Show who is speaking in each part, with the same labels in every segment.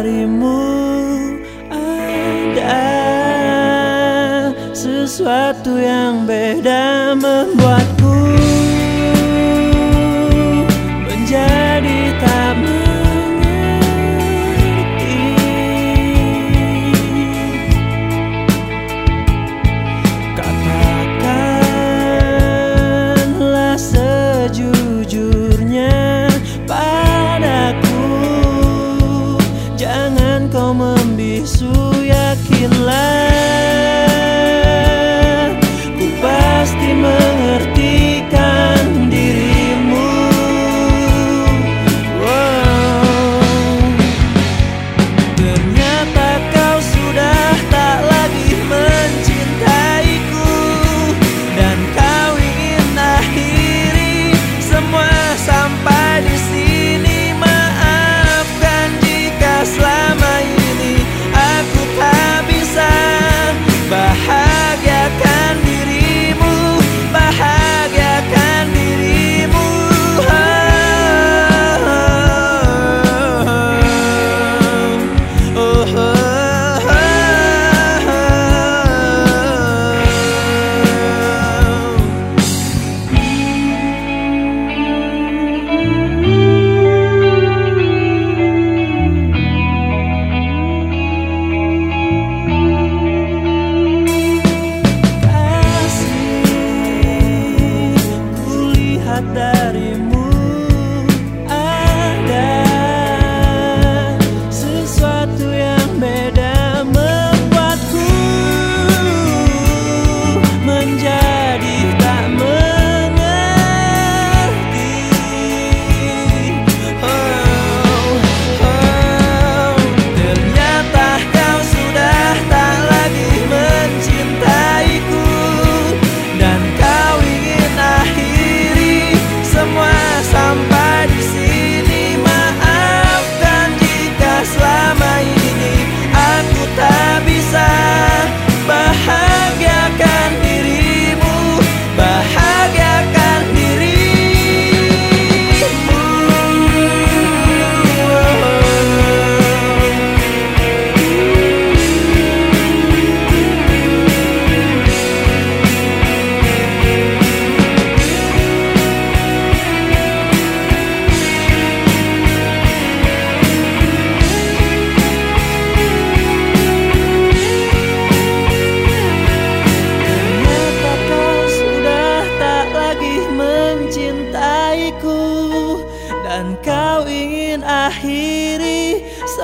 Speaker 1: darimu ada sesuatu yang beda membuatku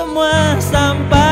Speaker 1: semua sampai